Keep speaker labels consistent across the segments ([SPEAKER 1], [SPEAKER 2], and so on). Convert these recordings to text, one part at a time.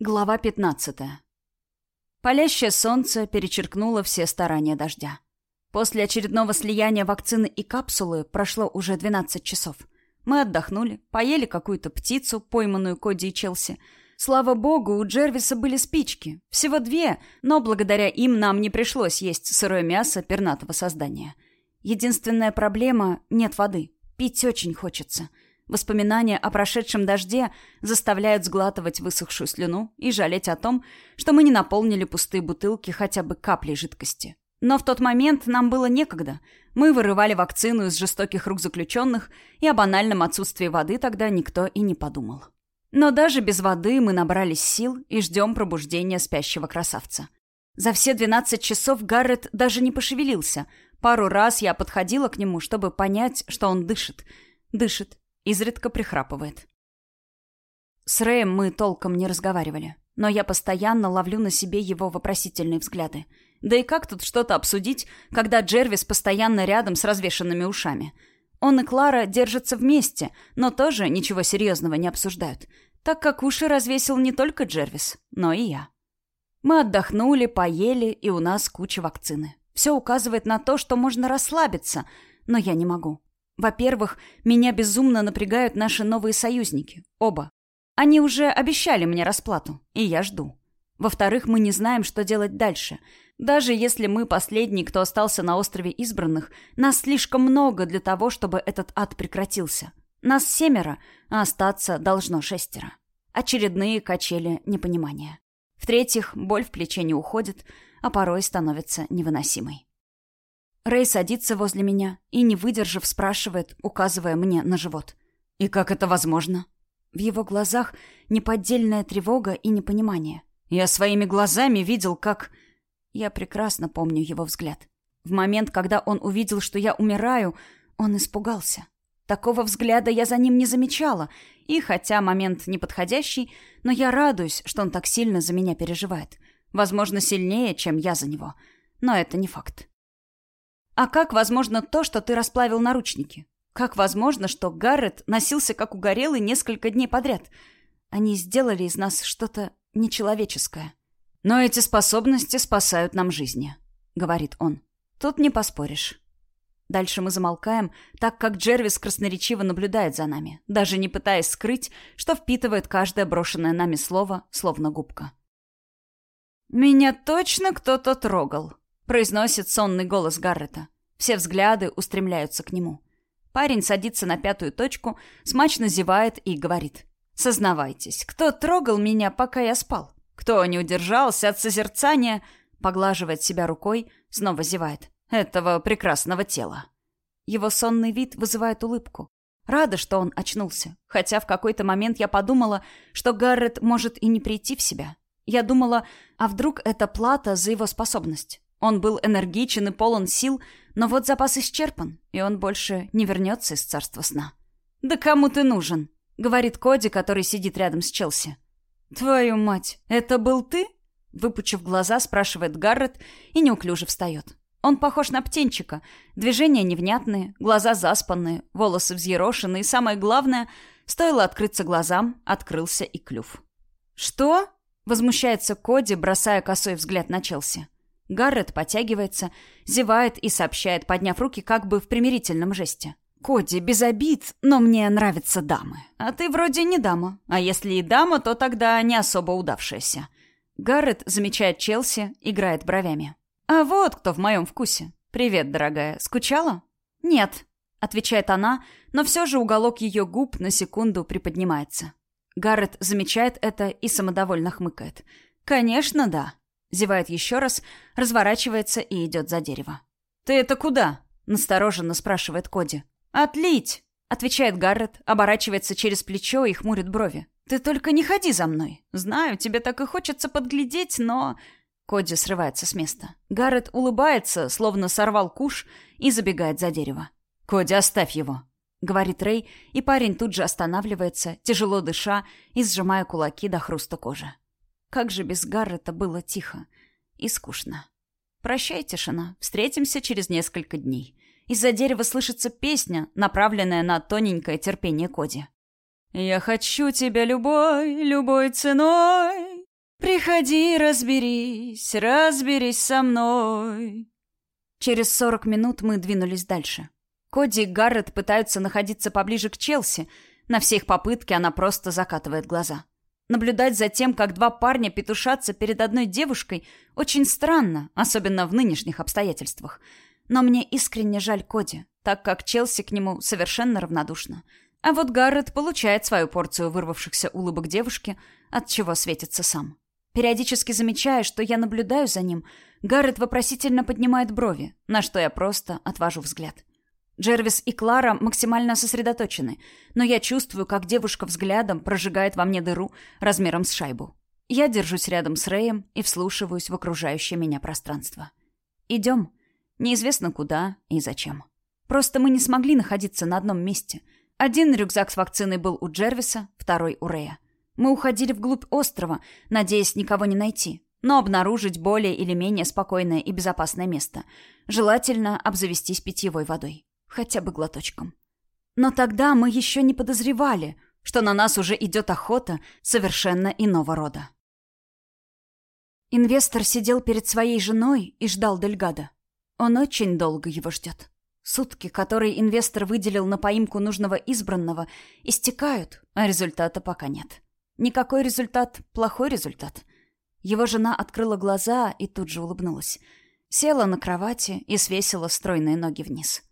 [SPEAKER 1] Глава 15. Палящее солнце перечеркнуло все старания дождя. После очередного слияния вакцины и капсулы прошло уже 12 часов. Мы отдохнули, поели какую-то птицу, пойманную Коди и Челси. Слава богу, у Джервиса были спички. Всего две, но благодаря им нам не пришлось есть сырое мясо пернатого создания. Единственная проблема — нет воды. Пить очень хочется — Воспоминания о прошедшем дожде заставляют сглатывать высохшую слюну и жалеть о том, что мы не наполнили пустые бутылки хотя бы каплей жидкости. Но в тот момент нам было некогда. Мы вырывали вакцину из жестоких рук заключенных, и о банальном отсутствии воды тогда никто и не подумал. Но даже без воды мы набрались сил и ждем пробуждения спящего красавца. За все 12 часов Гаррет даже не пошевелился. Пару раз я подходила к нему, чтобы понять, что он дышит. Дышит изредка прихрапывает. С Рэем мы толком не разговаривали, но я постоянно ловлю на себе его вопросительные взгляды. Да и как тут что-то обсудить, когда Джервис постоянно рядом с развешенными ушами? Он и Клара держатся вместе, но тоже ничего серьезного не обсуждают, так как уши развесил не только Джервис, но и я. Мы отдохнули, поели, и у нас куча вакцины. Все указывает на то, что можно расслабиться, но я не могу. Во-первых, меня безумно напрягают наши новые союзники. Оба. Они уже обещали мне расплату, и я жду. Во-вторых, мы не знаем, что делать дальше. Даже если мы последний, кто остался на острове избранных, нас слишком много для того, чтобы этот ад прекратился. Нас семеро, а остаться должно шестеро. Очередные качели непонимания. В-третьих, боль в плече не уходит, а порой становится невыносимой. Рэй садится возле меня и, не выдержав, спрашивает, указывая мне на живот. «И как это возможно?» В его глазах неподдельная тревога и непонимание. Я своими глазами видел, как... Я прекрасно помню его взгляд. В момент, когда он увидел, что я умираю, он испугался. Такого взгляда я за ним не замечала, и хотя момент неподходящий, но я радуюсь, что он так сильно за меня переживает. Возможно, сильнее, чем я за него. Но это не факт. А как возможно то, что ты расплавил наручники? Как возможно, что Гаррет носился как угорелый несколько дней подряд? Они сделали из нас что-то нечеловеческое. Но эти способности спасают нам жизни, говорит он. Тут не поспоришь. Дальше мы замолкаем, так как Джервис красноречиво наблюдает за нами, даже не пытаясь скрыть, что впитывает каждое брошенное нами слово, словно губка. «Меня точно кто-то трогал», произносит сонный голос Гаррета. Все взгляды устремляются к нему. Парень садится на пятую точку, смачно зевает и говорит. «Сознавайтесь, кто трогал меня, пока я спал? Кто не удержался от созерцания?» Поглаживает себя рукой, снова зевает. «Этого прекрасного тела». Его сонный вид вызывает улыбку. Рада, что он очнулся. Хотя в какой-то момент я подумала, что Гаррет может и не прийти в себя. Я думала, а вдруг это плата за его способность? Он был энергичен и полон сил, но вот запас исчерпан, и он больше не вернется из царства сна. «Да кому ты нужен?» — говорит Коди, который сидит рядом с Челси. «Твою мать, это был ты?» Выпучив глаза, спрашивает Гаррет и неуклюже встает. Он похож на птенчика. Движения невнятные, глаза заспанные, волосы взъерошены, и самое главное, стоило открыться глазам, открылся и клюв. «Что?» — возмущается Коди, бросая косой взгляд на Челси. Гаррет потягивается, зевает и сообщает, подняв руки как бы в примирительном жесте. «Коди, без обид, но мне нравятся дамы. А ты вроде не дама. А если и дама, то тогда не особо удавшаяся». Гаррет замечает Челси, играет бровями. «А вот кто в моем вкусе. Привет, дорогая. Скучала?» «Нет», — отвечает она, но все же уголок ее губ на секунду приподнимается. Гаррет замечает это и самодовольно хмыкает. «Конечно, да». Зевает еще раз, разворачивается и идет за дерево. «Ты это куда?» — настороженно спрашивает Коди. «Отлить!» — отвечает Гаррет, оборачивается через плечо и хмурит брови. «Ты только не ходи за мной. Знаю, тебе так и хочется подглядеть, но...» Коди срывается с места. Гаррет улыбается, словно сорвал куш, и забегает за дерево. «Коди, оставь его!» — говорит Рэй, и парень тут же останавливается, тяжело дыша и сжимая кулаки до хруста кожи. Как же без Гаррета было тихо и скучно. «Прощай, тишина. Встретимся через несколько дней». Из-за дерева слышится песня, направленная на тоненькое терпение Коди. «Я хочу тебя любой, любой ценой, «Приходи, разберись, разберись со мной». Через сорок минут мы двинулись дальше. Коди и Гаррет пытаются находиться поближе к Челси. На все их попытки она просто закатывает глаза. Наблюдать за тем, как два парня петушатся перед одной девушкой, очень странно, особенно в нынешних обстоятельствах. Но мне искренне жаль Коди, так как Челси к нему совершенно равнодушна. А вот Гаррет получает свою порцию вырвавшихся улыбок девушки, от чего светится сам. Периодически замечая, что я наблюдаю за ним, Гаррет вопросительно поднимает брови, на что я просто отвожу взгляд. Джервис и Клара максимально сосредоточены, но я чувствую, как девушка взглядом прожигает во мне дыру размером с шайбу. Я держусь рядом с Рэем и вслушиваюсь в окружающее меня пространство. Идем. Неизвестно куда и зачем. Просто мы не смогли находиться на одном месте. Один рюкзак с вакциной был у Джервиса, второй у Рэя. Мы уходили вглубь острова, надеясь никого не найти, но обнаружить более или менее спокойное и безопасное место. Желательно обзавестись питьевой водой. Хотя бы глоточком. Но тогда мы еще не подозревали, что на нас уже идет охота совершенно иного рода. Инвестор сидел перед своей женой и ждал Дельгада. Он очень долго его ждет. Сутки, которые инвестор выделил на поимку нужного избранного, истекают, а результата пока нет. Никакой результат — плохой результат. Его жена открыла глаза и тут же улыбнулась. Села на кровати и свесила стройные ноги вниз.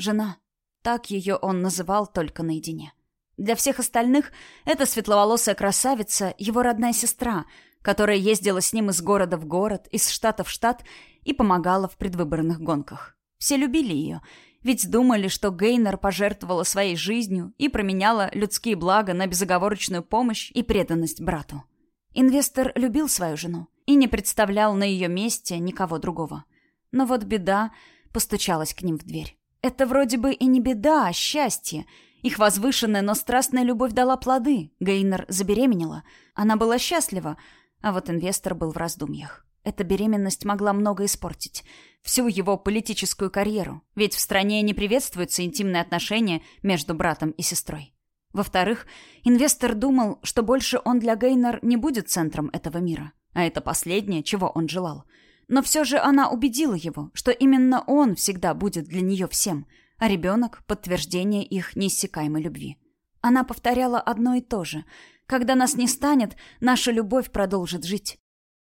[SPEAKER 1] Жена. Так ее он называл только наедине. Для всех остальных эта светловолосая красавица — его родная сестра, которая ездила с ним из города в город, из штата в штат и помогала в предвыборных гонках. Все любили ее, ведь думали, что Гейнер пожертвовала своей жизнью и променяла людские блага на безоговорочную помощь и преданность брату. Инвестор любил свою жену и не представлял на ее месте никого другого. Но вот беда постучалась к ним в дверь. Это вроде бы и не беда, а счастье. Их возвышенная, но страстная любовь дала плоды. Гейнер забеременела. Она была счастлива, а вот инвестор был в раздумьях. Эта беременность могла много испортить. Всю его политическую карьеру. Ведь в стране не приветствуются интимные отношения между братом и сестрой. Во-вторых, инвестор думал, что больше он для Гейнер не будет центром этого мира. А это последнее, чего он желал. Но все же она убедила его, что именно он всегда будет для нее всем, а ребенок — подтверждение их неиссякаемой любви. Она повторяла одно и то же. «Когда нас не станет, наша любовь продолжит жить».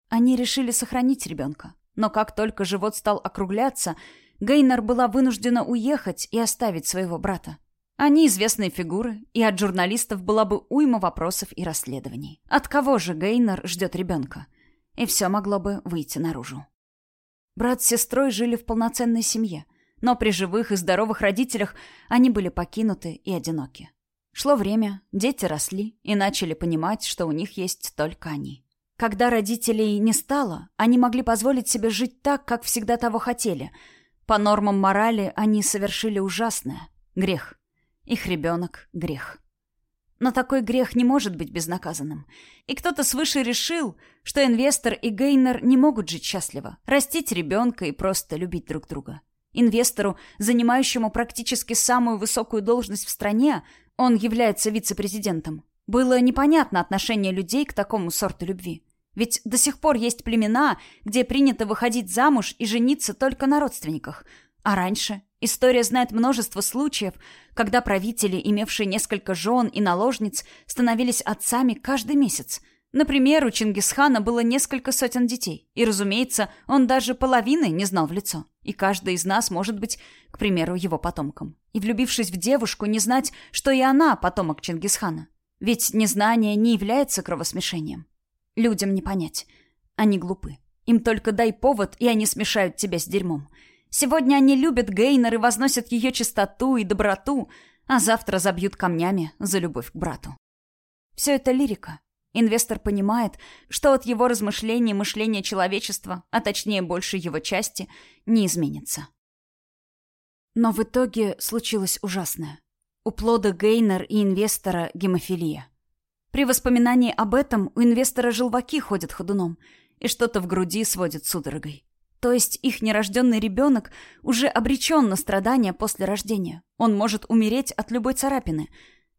[SPEAKER 1] Они решили сохранить ребенка. Но как только живот стал округляться, Гейнер была вынуждена уехать и оставить своего брата. Они известные фигуры, и от журналистов была бы уйма вопросов и расследований. От кого же Гейнер ждет ребенка? И все могло бы выйти наружу. Брат с сестрой жили в полноценной семье, но при живых и здоровых родителях они были покинуты и одиноки. Шло время, дети росли и начали понимать, что у них есть только они. Когда родителей не стало, они могли позволить себе жить так, как всегда того хотели. По нормам морали они совершили ужасное — грех. Их ребенок — грех. Но такой грех не может быть безнаказанным. И кто-то свыше решил, что инвестор и Гейнер не могут жить счастливо, растить ребенка и просто любить друг друга. Инвестору, занимающему практически самую высокую должность в стране, он является вице-президентом, было непонятно отношение людей к такому сорту любви. Ведь до сих пор есть племена, где принято выходить замуж и жениться только на родственниках. А раньше История знает множество случаев, когда правители, имевшие несколько жен и наложниц, становились отцами каждый месяц. Например, у Чингисхана было несколько сотен детей, и, разумеется, он даже половины не знал в лицо. И каждый из нас может быть, к примеру, его потомком. И, влюбившись в девушку, не знать, что и она потомок Чингисхана. Ведь незнание не является кровосмешением. Людям не понять. Они глупы. Им только дай повод, и они смешают тебя с дерьмом. Сегодня они любят Гейнер и возносят ее чистоту и доброту, а завтра забьют камнями за любовь к брату. Все это лирика. Инвестор понимает, что от его размышлений мышления человечества, а точнее больше его части, не изменится. Но в итоге случилось ужасное. У плода Гейнер и инвестора гемофилия. При воспоминании об этом у инвестора желваки ходят ходуном, и что-то в груди сводит судорогой. То есть их нерожденный ребенок уже обречен на страдания после рождения. Он может умереть от любой царапины.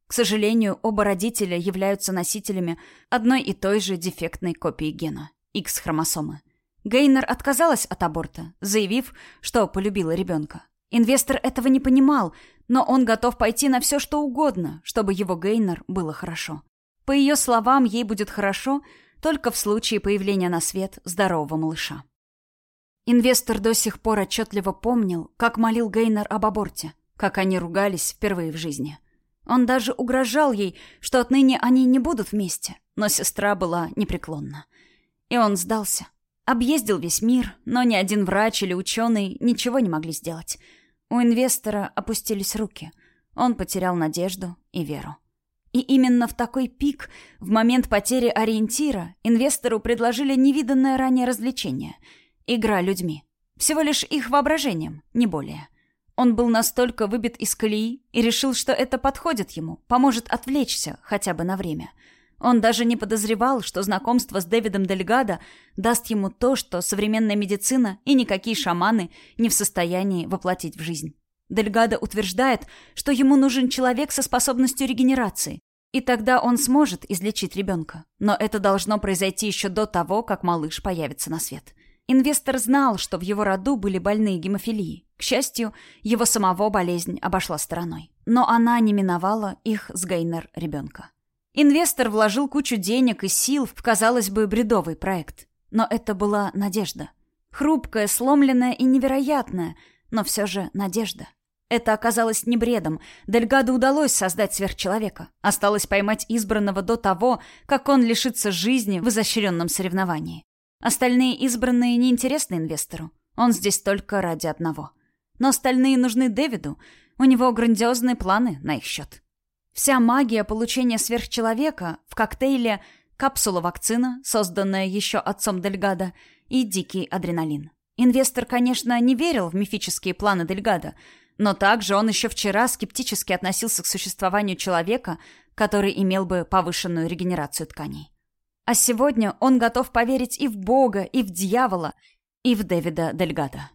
[SPEAKER 1] К сожалению, оба родителя являются носителями одной и той же дефектной копии гена – X-хромосомы. Гейнер отказалась от аборта, заявив, что полюбила ребенка. Инвестор этого не понимал, но он готов пойти на все, что угодно, чтобы его Гейнер было хорошо. По ее словам, ей будет хорошо только в случае появления на свет здорового малыша. Инвестор до сих пор отчетливо помнил, как молил Гейнер об аборте, как они ругались впервые в жизни. Он даже угрожал ей, что отныне они не будут вместе, но сестра была непреклонна. И он сдался. Объездил весь мир, но ни один врач или ученый ничего не могли сделать. У инвестора опустились руки. Он потерял надежду и веру. И именно в такой пик, в момент потери ориентира, инвестору предложили невиданное ранее развлечение — игра людьми. Всего лишь их воображением, не более. Он был настолько выбит из колеи и решил, что это подходит ему, поможет отвлечься хотя бы на время. Он даже не подозревал, что знакомство с Дэвидом Дельгадо даст ему то, что современная медицина и никакие шаманы не в состоянии воплотить в жизнь. Дельгадо утверждает, что ему нужен человек со способностью регенерации, и тогда он сможет излечить ребенка. Но это должно произойти еще до того, как малыш появится на свет. Инвестор знал, что в его роду были больные гемофилией. К счастью, его самого болезнь обошла стороной. Но она не миновала их с Гейнер ребенка. Инвестор вложил кучу денег и сил в, казалось бы, бредовый проект. Но это была надежда. Хрупкая, сломленная и невероятная, но все же надежда. Это оказалось не бредом. Дельгадо удалось создать сверхчеловека. Осталось поймать избранного до того, как он лишится жизни в изощренном соревновании. Остальные избранные неинтересны инвестору. Он здесь только ради одного. Но остальные нужны Дэвиду. У него грандиозные планы на их счет. Вся магия получения сверхчеловека в коктейле капсула-вакцина, созданная еще отцом Дельгада, и дикий адреналин. Инвестор, конечно, не верил в мифические планы Дельгада — но также он еще вчера скептически относился к существованию человека, который имел бы повышенную регенерацию тканей. А сегодня он готов поверить и в Бога, и в дьявола, и в Дэвида Дельгада.